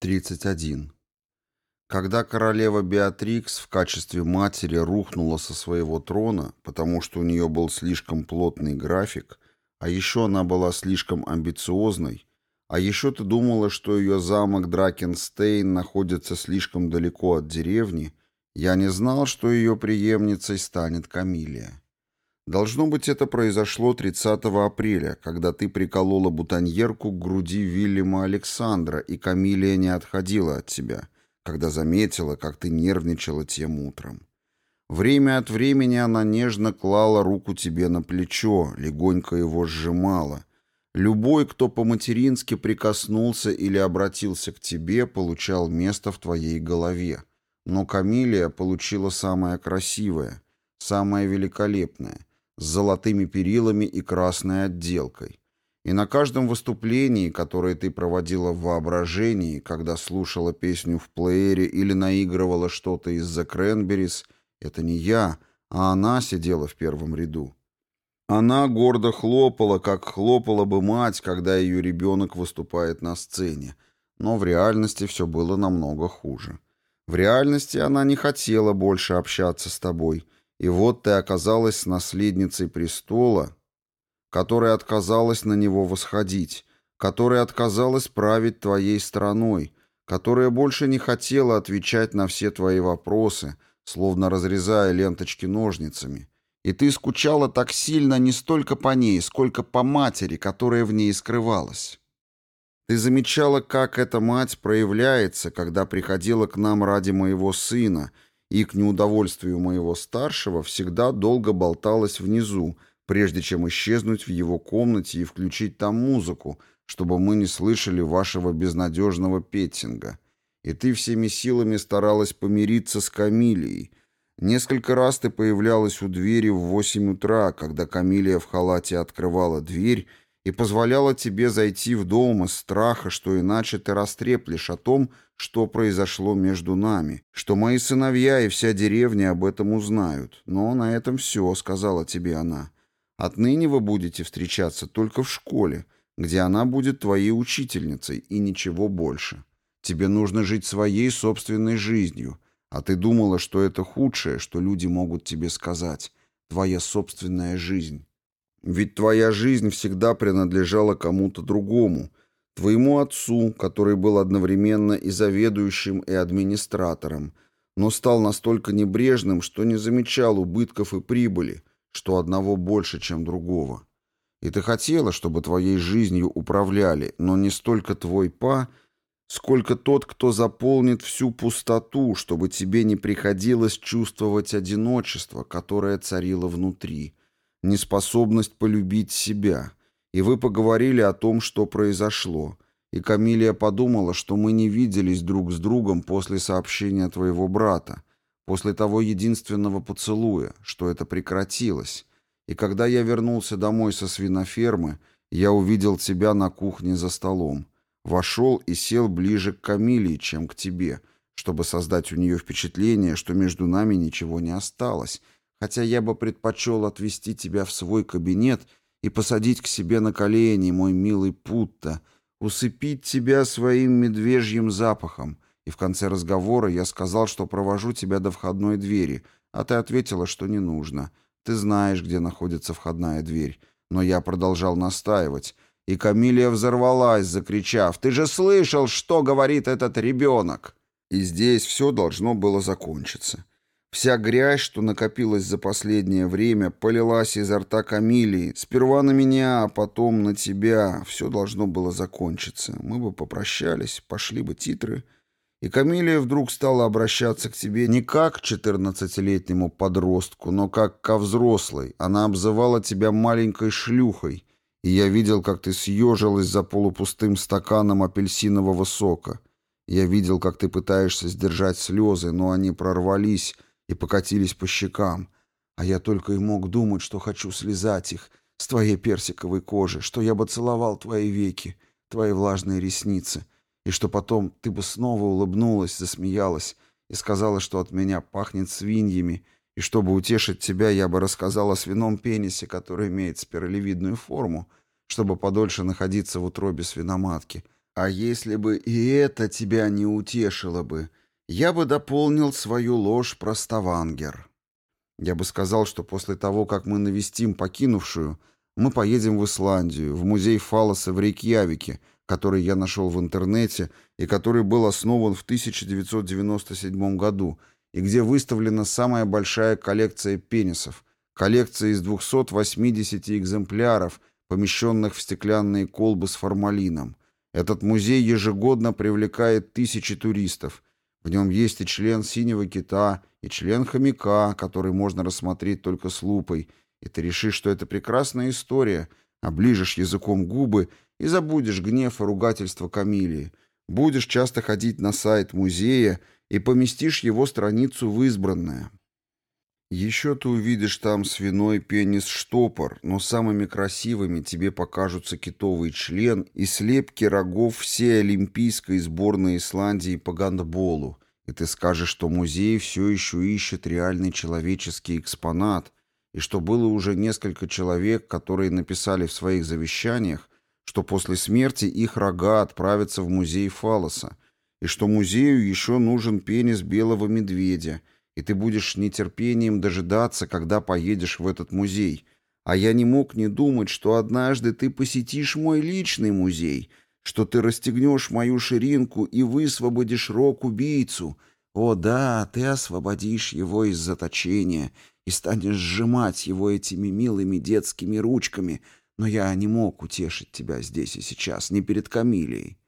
31. Когда королева Беатрикс в качестве матери рухнула со своего трона, потому что у нее был слишком плотный график, а еще она была слишком амбициозной, а еще ты думала, что ее замок Дракенстейн находится слишком далеко от деревни, я не знал, что ее преемницей станет Камилия. Должно быть, это произошло 30 апреля, когда ты приколола бутоньерку к груди Вильяма Александра, и Камилия не отходила от тебя, когда заметила, как ты нервничала тем утром. Время от времени она нежно клала руку тебе на плечо, легонько его сжимала. Любой, кто по-матерински прикоснулся или обратился к тебе, получал место в твоей голове. Но Камилия получила самое красивое, самое великолепное с золотыми перилами и красной отделкой. И на каждом выступлении, которое ты проводила в воображении, когда слушала песню в плеере или наигрывала что-то из The Cranberries, это не я, а она сидела в первом ряду. Она гордо хлопала, как хлопала бы мать, когда ее ребенок выступает на сцене. Но в реальности все было намного хуже. В реальности она не хотела больше общаться с тобой — и вот ты оказалась наследницей престола, которая отказалась на него восходить, которая отказалась править твоей страной, которая больше не хотела отвечать на все твои вопросы, словно разрезая ленточки ножницами. И ты скучала так сильно не столько по ней, сколько по матери, которая в ней скрывалась. Ты замечала, как эта мать проявляется, когда приходила к нам ради моего сына — и, к неудовольствию моего старшего, всегда долго болталась внизу, прежде чем исчезнуть в его комнате и включить там музыку, чтобы мы не слышали вашего безнадежного петтинга. И ты всеми силами старалась помириться с Камилией. Несколько раз ты появлялась у двери в восемь утра, когда Камилия в халате открывала дверь и позволяла тебе зайти в дом из страха, что иначе ты растреплешь о том, что произошло между нами, что мои сыновья и вся деревня об этом узнают. Но на этом все, сказала тебе она. Отныне вы будете встречаться только в школе, где она будет твоей учительницей, и ничего больше. Тебе нужно жить своей собственной жизнью, а ты думала, что это худшее, что люди могут тебе сказать, твоя собственная жизнь. Ведь твоя жизнь всегда принадлежала кому-то другому, твоему отцу, который был одновременно и заведующим, и администратором, но стал настолько небрежным, что не замечал убытков и прибыли, что одного больше, чем другого. И ты хотела, чтобы твоей жизнью управляли, но не столько твой па, сколько тот, кто заполнит всю пустоту, чтобы тебе не приходилось чувствовать одиночество, которое царило внутри, неспособность полюбить себя — и вы поговорили о том, что произошло, и Камилия подумала, что мы не виделись друг с другом после сообщения твоего брата, после того единственного поцелуя, что это прекратилось, и когда я вернулся домой со свинофермы, я увидел тебя на кухне за столом, вошел и сел ближе к Камилии, чем к тебе, чтобы создать у нее впечатление, что между нами ничего не осталось, хотя я бы предпочел отвезти тебя в свой кабинет и посадить к себе на колени, мой милый Путта, усыпить тебя своим медвежьим запахом. И в конце разговора я сказал, что провожу тебя до входной двери, а ты ответила, что не нужно. Ты знаешь, где находится входная дверь. Но я продолжал настаивать, и Камилия взорвалась, закричав, «Ты же слышал, что говорит этот ребенок!» И здесь все должно было закончиться. Вся грязь, что накопилась за последнее время, полилась изо рта Камилии. Сперва на меня, а потом на тебя. Все должно было закончиться. Мы бы попрощались, пошли бы титры. И Камилия вдруг стала обращаться к тебе не как к четырнадцатилетнему подростку, но как ко взрослой. Она обзывала тебя маленькой шлюхой. И я видел, как ты съежилась за полупустым стаканом апельсинового сока. Я видел, как ты пытаешься сдержать слезы, но они прорвались, и покатились по щекам, а я только и мог думать, что хочу слезать их с твоей персиковой кожи, что я бы целовал твои веки, твои влажные ресницы, и что потом ты бы снова улыбнулась, засмеялась и сказала, что от меня пахнет свиньями, и чтобы утешить тебя, я бы рассказал о свином пенисе, который имеет спиралевидную форму, чтобы подольше находиться в утробе свиноматки, А если бы и это тебя не утешило бы, я бы дополнил свою ложь про Ставангер. Я бы сказал, что после того, как мы навестим покинувшую, мы поедем в Исландию, в музей фалоса в Рейкьявике, который я нашел в интернете и который был основан в 1997 году, и где выставлена самая большая коллекция пенисов, коллекция из 280 экземпляров, помещенных в стеклянные колбы с формалином. Этот музей ежегодно привлекает тысячи туристов. В нем есть и член синего кита, и член хомяка, который можно рассмотреть только с лупой, и ты решишь, что это прекрасная история, оближешь языком губы и забудешь гнев и ругательство Камилии, будешь часто ходить на сайт музея и поместишь его страницу в избранное. Еще ты увидишь там свиной пенис-штопор, но самыми красивыми тебе покажутся китовый член и слепки рогов всей олимпийской сборной Исландии по гандболу, и ты скажешь, что музей все еще ищет реальный человеческий экспонат, и что было уже несколько человек, которые написали в своих завещаниях, что после смерти их рога отправятся в музей фалоса, и что музею еще нужен пенис белого медведя — и ты будешь нетерпением дожидаться, когда поедешь в этот музей. А я не мог не думать, что однажды ты посетишь мой личный музей, что ты расстегнешь мою ширинку и высвободишь рок-убийцу. О да, ты освободишь его из заточения и станешь сжимать его этими милыми детскими ручками, но я не мог утешить тебя здесь и сейчас, не перед Камилией.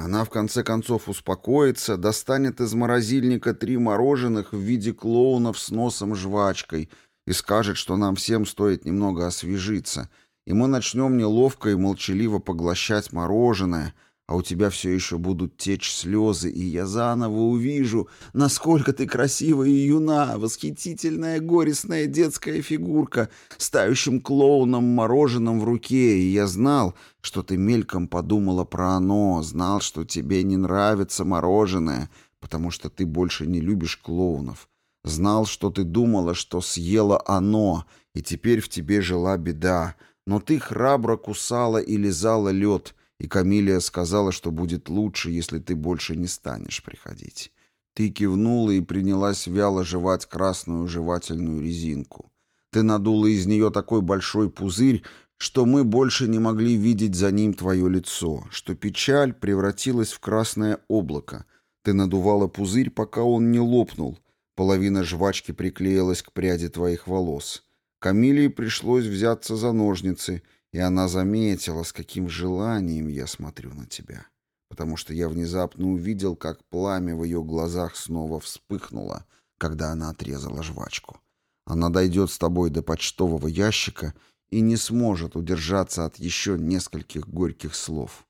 Она в конце концов успокоится, достанет из морозильника три мороженых в виде клоунов с носом жвачкой и скажет, что нам всем стоит немного освежиться, и мы начнем неловко и молчаливо поглощать мороженое — а у тебя все еще будут течь слезы, и я заново увижу, насколько ты красивая и юна, восхитительная горестная детская фигурка с тающим клоуном мороженым в руке, и я знал, что ты мельком подумала про оно, знал, что тебе не нравится мороженое, потому что ты больше не любишь клоунов. Знал, что ты думала, что съела оно, и теперь в тебе жила беда, но ты храбро кусала и лизала лед — и Камилия сказала, что будет лучше, если ты больше не станешь приходить. Ты кивнула и принялась вяло жевать красную жевательную резинку. Ты надула из нее такой большой пузырь, что мы больше не могли видеть за ним твое лицо, что печаль превратилась в красное облако. Ты надувала пузырь, пока он не лопнул. Половина жвачки приклеилась к пряди твоих волос. Камилии пришлось взяться за ножницы — и она заметила, с каким желанием я смотрю на тебя, потому что я внезапно увидел, как пламя в ее глазах снова вспыхнуло, когда она отрезала жвачку. Она дойдет с тобой до почтового ящика и не сможет удержаться от еще нескольких горьких слов.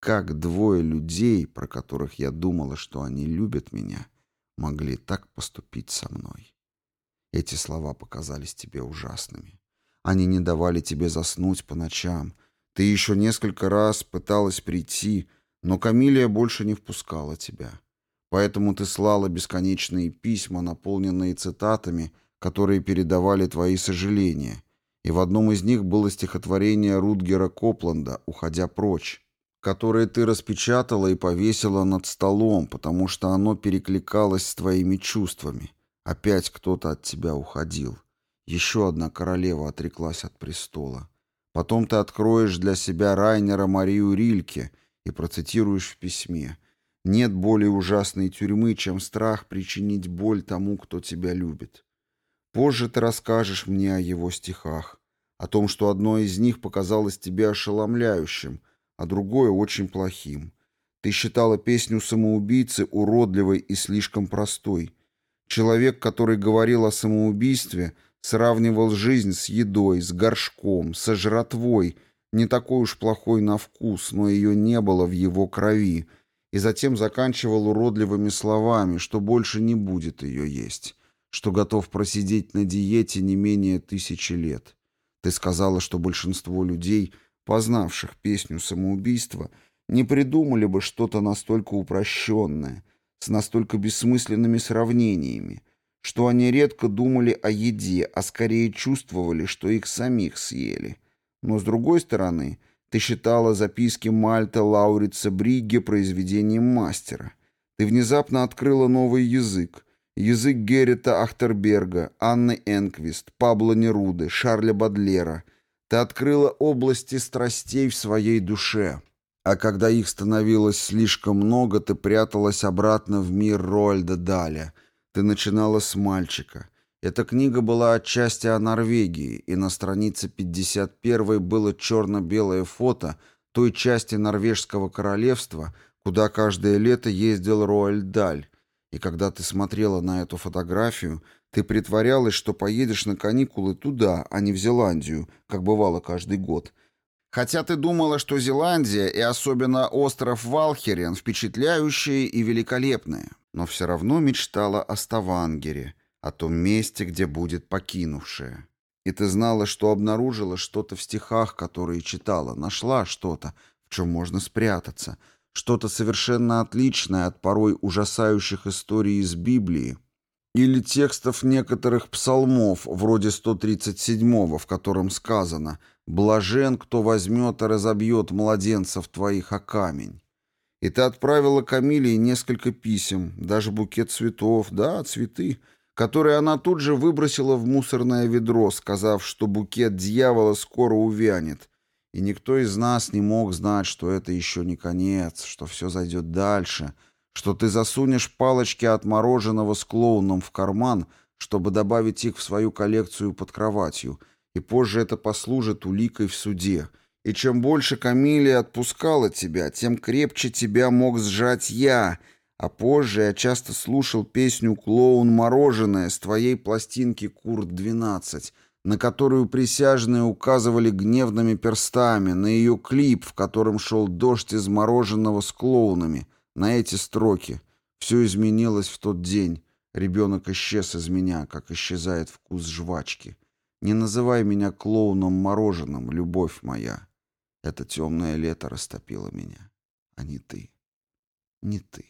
Как двое людей, про которых я думала, что они любят меня, могли так поступить со мной? Эти слова показались тебе ужасными. Они не давали тебе заснуть по ночам. Ты еще несколько раз пыталась прийти, но Камилия больше не впускала тебя. Поэтому ты слала бесконечные письма, наполненные цитатами, которые передавали твои сожаления. И в одном из них было стихотворение Рутгера Копланда «Уходя прочь», которое ты распечатала и повесила над столом, потому что оно перекликалось с твоими чувствами. Опять кто-то от тебя уходил. Еще одна королева отреклась от престола. Потом ты откроешь для себя Райнера Марию Рильке и процитируешь в письме. Нет более ужасной тюрьмы, чем страх причинить боль тому, кто тебя любит. Позже ты расскажешь мне о его стихах, о том, что одно из них показалось тебе ошеломляющим, а другое очень плохим. Ты считала песню самоубийцы уродливой и слишком простой. Человек, который говорил о самоубийстве — Сравнивал жизнь с едой, с горшком, со жратвой, не такой уж плохой на вкус, но ее не было в его крови, и затем заканчивал уродливыми словами, что больше не будет ее есть, что готов просидеть на диете не менее тысячи лет. Ты сказала, что большинство людей, познавших песню самоубийства, не придумали бы что-то настолько упрощенное, с настолько бессмысленными сравнениями, что они редко думали о еде, а скорее чувствовали, что их самих съели. Но, с другой стороны, Ты считала записки Мальта Лаурица Бригге произведением мастера. Ты внезапно открыла новый язык. Язык Геррита Ахтерберга, Анны Энквист, Пабло Неруды, Шарля Бадлера. Ты открыла области страстей в своей душе. А когда их становилось слишком много, ты пряталась обратно в мир Роальда Даля. Ты начинала с мальчика. Эта книга была отчасти о Норвегии, и на странице 51 было черно-белое фото той части норвежского королевства, куда каждое лето ездил Роальд Даль, и когда ты смотрела на эту фотографию, ты притворялась, что поедешь на каникулы туда, а не в Зеландию, как бывало каждый год. Хотя ты думала, что Зеландия и особенно остров Валхерен впечатляющие и великолепные, но все равно мечтала о Ставангере, о том месте, где будет покинувшая. И ты знала, что обнаружила что-то в стихах, которые читала, нашла что-то, в чем можно спрятаться — что-то совершенно отличное от порой ужасающих историй из Библии или текстов некоторых псалмов, вроде 137-го, в котором сказано «Блажен, кто возьмет и разобьет младенцев твоих о камень». И ты отправила Камиле несколько писем, даже букет цветов, да, цветы, которые она тут же выбросила в мусорное ведро, сказав, что букет дьявола скоро увянет, и никто из нас не мог знать, что это еще не конец, что все зайдет дальше, что ты засунешь палочки от мороженого с клоуном в карман, чтобы добавить их в свою коллекцию под кроватью, и позже это послужит уликой в суде. И чем больше Камилия отпускала тебя, тем крепче тебя мог сжать я, а позже я часто слушал песню «Клоун мороженое» с твоей пластинки «Курт-12», на которую присяжные указывали гневными перстами, на ее клип, в котором шел дождь из мороженого с клоунами, на эти строки. Все изменилось в тот день. Ребенок исчез из меня, как исчезает вкус жвачки. Не называй меня клоуном мороженым, любовь моя. Это темное лето растопило меня, а не ты. Не ты.